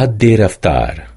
حد رفتار